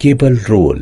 cable roll